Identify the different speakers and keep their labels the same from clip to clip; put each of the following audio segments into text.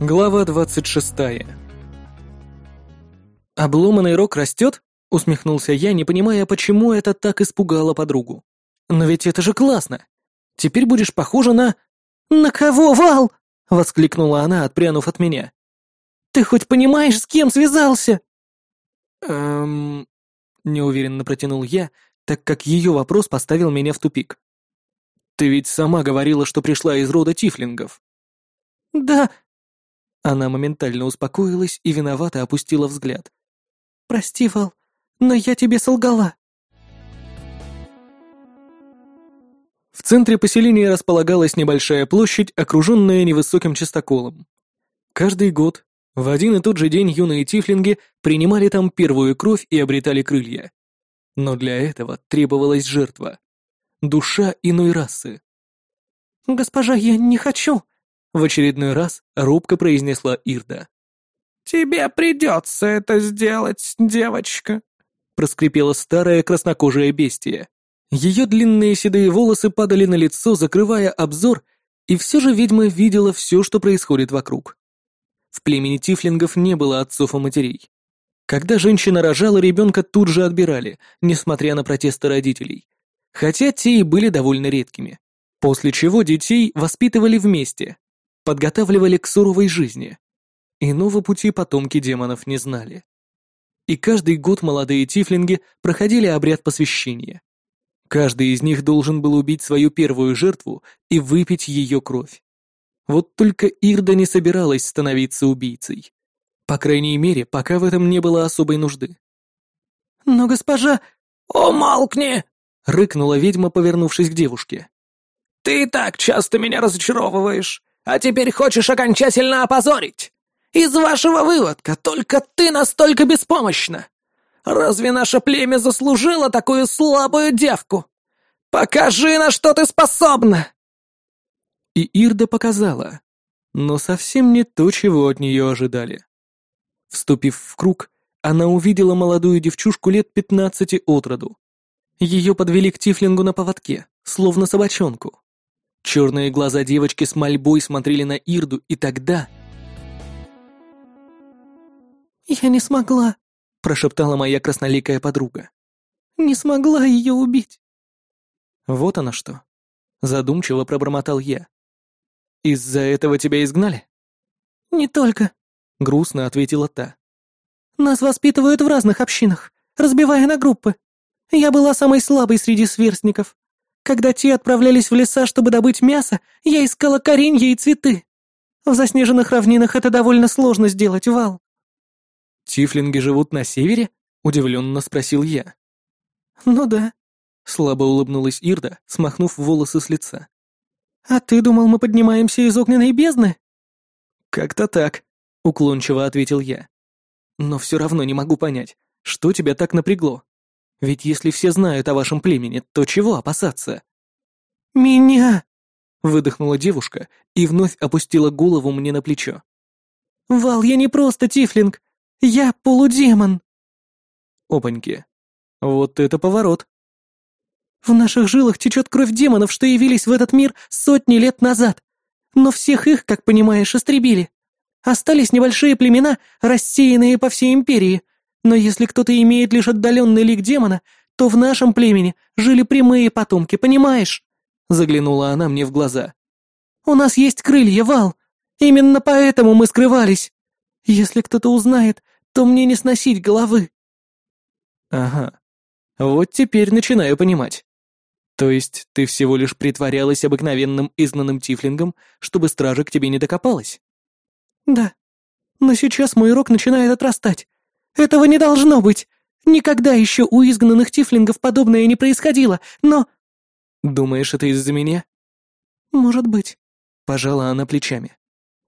Speaker 1: Глава двадцать шестая. «Обломанный рог растет?» — усмехнулся я, не понимая, почему это так испугало подругу. «Но ведь это же классно! Теперь будешь похожа на...» «На кого, Вал?» — воскликнула она, отпрянув от меня. «Ты хоть понимаешь, с кем связался?» «Эм...» — неуверенно протянул я, так как ее вопрос поставил меня в тупик. «Ты ведь сама говорила, что пришла из рода тифлингов».
Speaker 2: «Да».
Speaker 1: Она моментально успокоилась и виновато опустила взгляд.
Speaker 2: «Прости, Вал, но я тебе солгала».
Speaker 1: В центре поселения располагалась небольшая площадь, окруженная невысоким чистоколом. Каждый год, в один и тот же день юные тифлинги принимали там первую кровь и обретали крылья. Но для этого требовалась жертва. Душа иной расы.
Speaker 2: «Госпожа, я не хочу!»
Speaker 1: В очередной раз робко произнесла Ирда.
Speaker 3: «Тебе придется это сделать, девочка», —
Speaker 1: проскрипела старая краснокожая бестия. Ее длинные седые волосы падали на лицо, закрывая обзор, и все же ведьма видела все, что происходит вокруг. В племени тифлингов не было отцов и матерей. Когда женщина рожала, ребенка тут же отбирали, несмотря на протесты родителей. Хотя те и были довольно редкими. После чего детей воспитывали вместе, подготавливали к суровой жизни. Иного пути потомки демонов не знали. И каждый год молодые тифлинги проходили обряд посвящения. Каждый из них должен был убить свою первую жертву и выпить ее кровь. Вот только Ирда не собиралась становиться убийцей. По крайней мере, пока в этом не было особой нужды.
Speaker 2: «Но госпожа...»
Speaker 3: «Умолкни!»
Speaker 1: — рыкнула ведьма, повернувшись к девушке.
Speaker 3: «Ты и так часто меня разочаровываешь, а теперь хочешь окончательно опозорить. Из вашего выводка только ты настолько беспомощна. Разве наше племя заслужило такую слабую девку? Покажи, на что ты способна!»
Speaker 1: И Ирда показала, но совсем не то, чего от нее ожидали. Вступив в круг, она увидела молодую девчушку лет пятнадцати от роду. Ее подвели к тифлингу на поводке, словно собачонку. Черные глаза девочки с мольбой смотрели на Ирду, и тогда...
Speaker 2: «Я не смогла», — прошептала моя красноликая подруга. «Не смогла ее убить».
Speaker 1: «Вот оно что», — задумчиво пробормотал я. «Из-за этого тебя изгнали?»
Speaker 2: «Не только», — грустно ответила та. «Нас воспитывают в разных общинах, разбивая на группы. Я была самой слабой среди сверстников. Когда те отправлялись в леса, чтобы добыть мясо, я искала коренья и цветы. В заснеженных равнинах это довольно сложно сделать, Вал.
Speaker 1: «Тифлинги живут на севере?» — удивленно спросил я.
Speaker 2: «Ну да», — слабо улыбнулась Ирда, смахнув волосы с лица. «А ты думал, мы поднимаемся из огненной бездны?»
Speaker 1: «Как-то так», — уклончиво ответил я. «Но все равно не могу понять, что тебя так напрягло? Ведь если все знают о вашем племени, то чего опасаться?»
Speaker 2: «Меня!»
Speaker 1: — выдохнула девушка и вновь опустила голову мне на плечо.
Speaker 2: «Вал, я не просто тифлинг. Я полудемон!»
Speaker 1: Опаньки. Вот это поворот.
Speaker 2: В наших жилах течет кровь демонов, что явились в этот мир сотни лет назад. Но всех их, как понимаешь, истребили. Остались небольшие племена, рассеянные по всей империи. Но если кто-то имеет лишь отдаленный лик демона, то в нашем племени жили прямые потомки, понимаешь?» Заглянула она мне в глаза. «У нас есть крылья, Вал. Именно поэтому мы скрывались. Если кто-то узнает, то мне не сносить головы».
Speaker 1: «Ага. Вот теперь начинаю понимать. То есть ты всего лишь притворялась обыкновенным изгнанным тифлингом, чтобы стража к тебе не докопалась?»
Speaker 2: «Да. Но сейчас мой рог начинает отрастать. Этого не должно быть. Никогда еще у изгнанных тифлингов подобное не происходило, но...»
Speaker 1: «Думаешь, это из-за меня?»
Speaker 2: «Может быть», — пожала она плечами.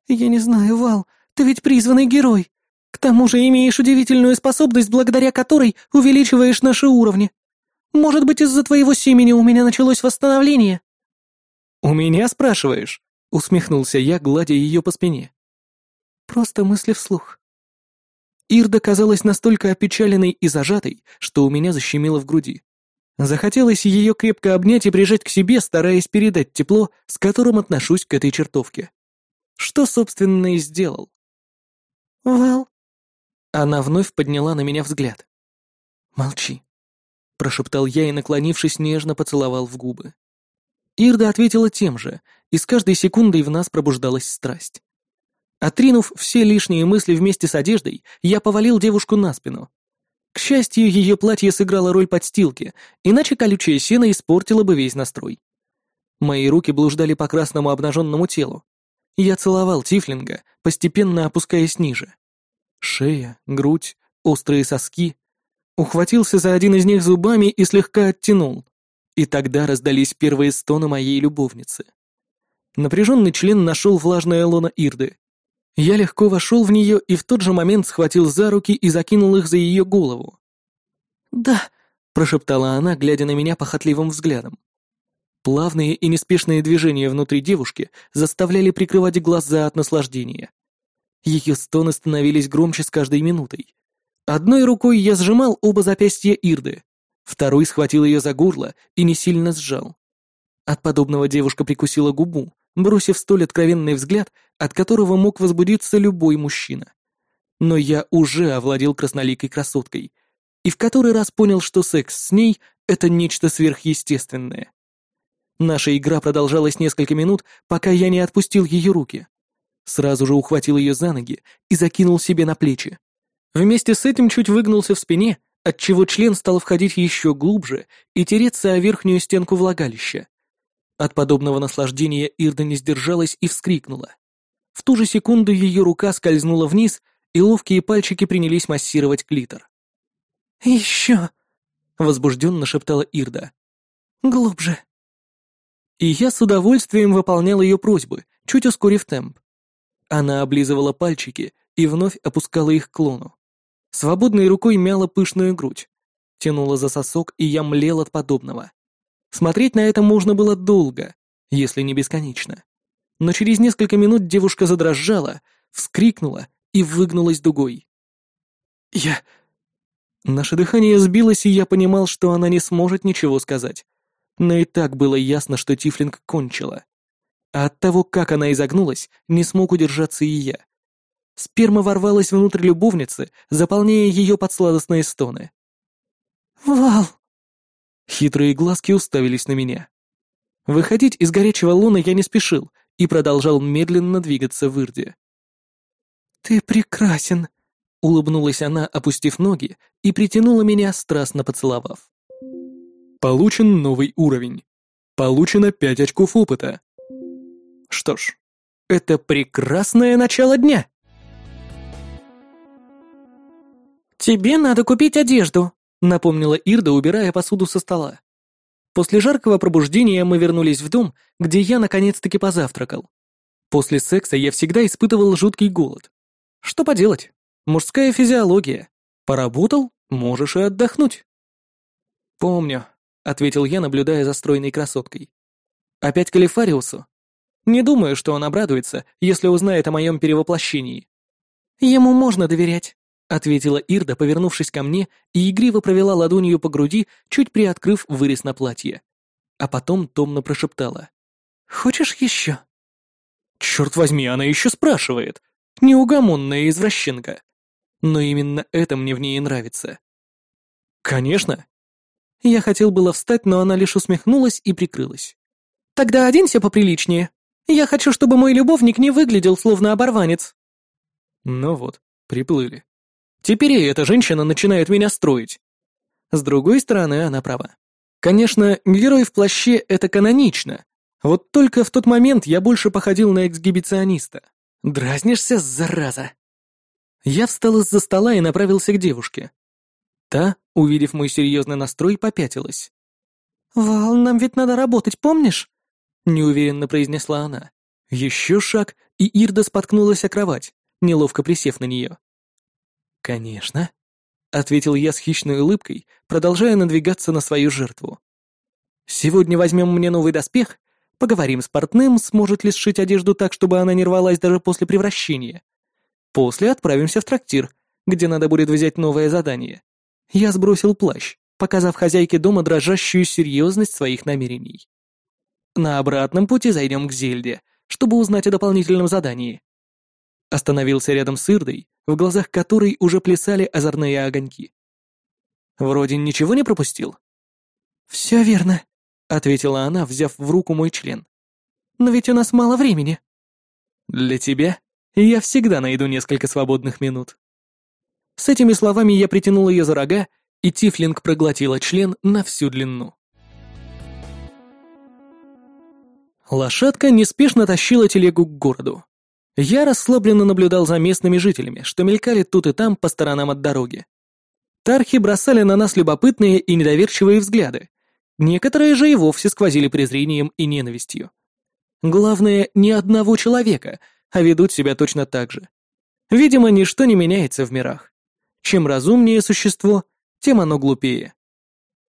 Speaker 2: «Я не знаю, Вал, ты ведь призванный герой. К тому же имеешь удивительную способность, благодаря которой увеличиваешь наши уровни. Может быть, из-за твоего семени у меня началось восстановление?»
Speaker 1: «У меня спрашиваешь?» — усмехнулся я, гладя ее по спине.
Speaker 2: «Просто мысли вслух».
Speaker 1: Ирда казалась настолько опечаленной и зажатой, что у меня защемило в груди. Захотелось ее крепко обнять и прижать к себе, стараясь передать тепло, с которым отношусь к этой чертовке. что, собственно, и сделал.
Speaker 2: «Вал?»
Speaker 1: Она вновь подняла на меня взгляд. «Молчи», — прошептал я и, наклонившись, нежно поцеловал в губы. Ирда ответила тем же, и с каждой секундой в нас пробуждалась страсть. Отринув все лишние мысли вместе с одеждой, я повалил девушку на спину. К счастью, ее платье сыграло роль подстилки, иначе колючее сено испортило бы весь настрой. Мои руки блуждали по красному обнаженному телу. Я целовал Тифлинга, постепенно опускаясь ниже. Шея, грудь, острые соски. Ухватился за один из них зубами и слегка оттянул. И тогда раздались первые стоны моей любовницы. Напряженный член нашел влажное лоно Ирды. Я легко вошел в нее и в тот же момент схватил за руки и закинул их за ее голову.
Speaker 2: «Да», —
Speaker 1: прошептала она, глядя на меня похотливым взглядом. Плавные и неспешные движения внутри девушки заставляли прикрывать глаза от наслаждения. Ее стоны становились громче с каждой минутой. Одной рукой я сжимал оба запястья Ирды, второй схватил ее за горло и не сильно сжал. От подобного девушка прикусила губу, бросив столь откровенный взгляд, от которого мог возбудиться любой мужчина. Но я уже овладел красноликой красоткой и в который раз понял, что секс с ней — это нечто сверхъестественное. Наша игра продолжалась несколько минут, пока я не отпустил ее руки. Сразу же ухватил ее за ноги и закинул себе на плечи. Вместе с этим чуть выгнулся в спине, отчего член стал входить еще глубже и тереться о верхнюю стенку влагалища. От подобного наслаждения Ирда не сдержалась и вскрикнула. В ту же секунду ее рука скользнула вниз, и ловкие пальчики принялись массировать клитор.
Speaker 2: «Еще!»
Speaker 1: — возбужденно шептала Ирда.
Speaker 2: «Глубже!»
Speaker 1: И я с удовольствием выполнял ее просьбы, чуть ускорив темп. Она облизывала пальчики и вновь опускала их к лону. Свободной рукой мяла пышную грудь. Тянула за сосок, и я млел от подобного. Смотреть на это можно было долго, если не бесконечно. Но через несколько минут девушка задрожала, вскрикнула и выгнулась дугой. «Я...» Наше дыхание сбилось, и я понимал, что она не сможет ничего сказать. Но и так было ясно, что Тифлинг кончила. А от того, как она изогнулась, не смог удержаться и я. Сперма ворвалась внутрь любовницы, заполняя ее под сладостные стоны.
Speaker 2: «Вал!»
Speaker 1: Хитрые глазки уставились на меня. Выходить из горячего луна я не спешил и продолжал медленно двигаться в Ирде.
Speaker 2: «Ты прекрасен», — улыбнулась она, опустив ноги, и притянула меня, страстно поцеловав.
Speaker 1: Получен новый уровень. Получено пять очков опыта. Что ж, это прекрасное начало дня.
Speaker 2: «Тебе надо купить одежду», напомнила Ирда, убирая посуду со стола.
Speaker 1: После жаркого пробуждения мы вернулись в дом, где я наконец-таки позавтракал. После секса я всегда испытывал жуткий голод. Что поделать? Мужская физиология. Поработал, можешь и отдохнуть. Помню, ответил я, наблюдая за стройной красоткой. Опять Калифариусу? Не думаю, что он обрадуется, если узнает о моем перевоплощении.
Speaker 2: Ему можно доверять
Speaker 1: ответила Ирда, повернувшись ко мне и игриво провела ладонью по груди, чуть приоткрыв вырез на платье. А потом томно прошептала.
Speaker 2: «Хочешь еще?»
Speaker 1: Черт возьми, она еще спрашивает. Неугомонная извращенка. Но именно это мне в ней и нравится. Конечно. Я хотел было встать, но она лишь усмехнулась и прикрылась.
Speaker 2: Тогда оденься поприличнее. Я хочу, чтобы мой любовник не выглядел словно оборванец.
Speaker 1: Ну вот, приплыли. Теперь и эта женщина начинает меня строить. С другой стороны, она права. Конечно, герой в плаще — это канонично. Вот только в тот момент я больше походил на эксгибициониста. Дразнишься, зараза. Я встал из-за стола и направился к девушке. Та, увидев мой серьезный настрой, попятилась.
Speaker 2: «Вал, нам ведь надо работать, помнишь?»
Speaker 1: — неуверенно произнесла она. Еще шаг, и Ирда споткнулась о кровать, неловко присев на нее. «Конечно», — ответил я с хищной улыбкой, продолжая надвигаться на свою жертву. «Сегодня возьмем мне новый доспех, поговорим с портным, сможет ли сшить одежду так, чтобы она не рвалась даже после превращения. После отправимся в трактир, где надо будет взять новое задание. Я сбросил плащ, показав хозяйке дома дрожащую серьезность своих намерений. На обратном пути зайдем к Зельде, чтобы узнать о дополнительном задании. Остановился рядом с Ирдой, в глазах которой уже плясали озорные огоньки. Вроде ничего не пропустил.
Speaker 2: «Все верно», —
Speaker 1: ответила она, взяв в руку мой член.
Speaker 2: «Но ведь у нас мало времени».
Speaker 1: «Для тебя я всегда найду несколько свободных минут». С этими словами я притянул ее за рога, и Тифлинг проглотила член на всю длину. Лошадка неспешно тащила телегу к городу. Я расслабленно наблюдал за местными жителями, что мелькали тут и там по сторонам от дороги. Тархи бросали на нас любопытные и недоверчивые взгляды. Некоторые же и вовсе сквозили презрением и ненавистью. Главное, ни одного человека, а ведут себя точно так же. Видимо, ничто не меняется в мирах. Чем разумнее существо, тем оно глупее.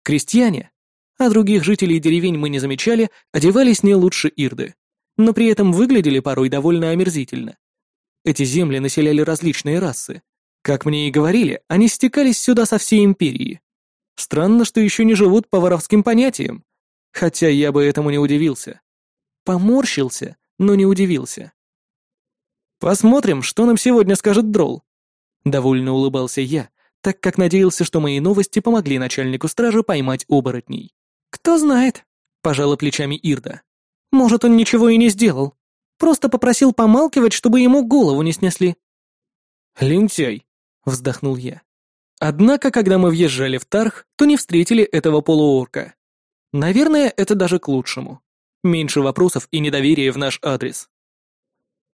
Speaker 1: Крестьяне, а других жителей деревень мы не замечали, одевались не лучше Ирды, но при этом выглядели порой довольно омерзительно. Эти земли населяли различные расы. Как мне и говорили, они стекались сюда со всей империи. Странно, что еще не живут по воровским понятиям, хотя я бы этому не удивился. Поморщился, но не удивился. Посмотрим, что нам сегодня скажет Дрол. Довольно улыбался я, так как надеялся, что мои новости помогли начальнику стражи поймать оборотней.
Speaker 2: «Кто знает», — пожала плечами Ирда. «Может, он ничего и не сделал. Просто попросил помалкивать, чтобы ему голову не снесли».
Speaker 1: «Лентяй», — вздохнул я. Однако, когда мы въезжали в Тарх, то не встретили этого полуорка. Наверное, это даже к лучшему. Меньше вопросов и недоверия в наш адрес.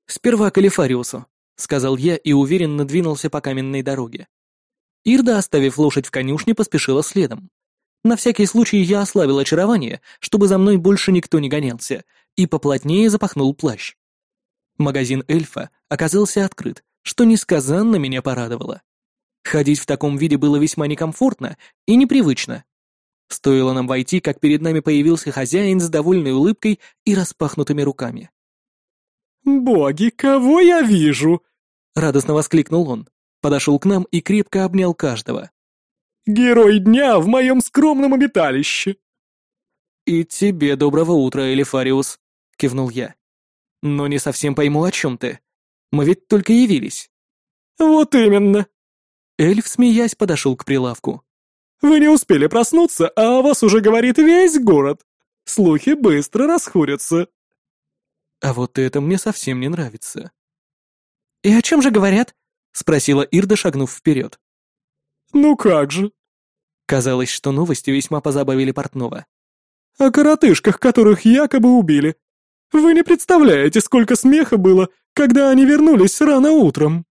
Speaker 1: «Сперва к Алифариусу», — сказал я и уверенно двинулся по каменной дороге. Ирда, оставив лошадь в конюшне, поспешила следом. На всякий случай я ослабил очарование, чтобы за мной больше никто не гонялся, и поплотнее запахнул плащ. Магазин эльфа оказался открыт, что несказанно меня порадовало. Ходить в таком виде было весьма некомфортно и непривычно. Стоило нам войти, как перед нами появился хозяин с довольной улыбкой и распахнутыми руками.
Speaker 4: «Боги, кого я вижу?»
Speaker 1: — радостно воскликнул он, подошел к нам и крепко обнял каждого.
Speaker 4: Герой дня в моем скромном обиталище!»
Speaker 1: «И тебе доброго утра, Элифариус», — кивнул я. «Но не совсем пойму, о чем ты. Мы ведь только явились».
Speaker 4: «Вот именно!»
Speaker 1: Эльф, смеясь, подошел к прилавку.
Speaker 4: «Вы не успели проснуться, а о вас уже говорит весь город. Слухи быстро расходятся».
Speaker 1: А вот это мне совсем не нравится.
Speaker 2: «И о чем же говорят?» — спросила Ирда, шагнув вперед.
Speaker 4: «Ну как же?»
Speaker 1: Казалось, что новости весьма позабавили Портнова.
Speaker 4: «О коротышках, которых якобы убили. Вы не представляете, сколько смеха было, когда они вернулись рано утром».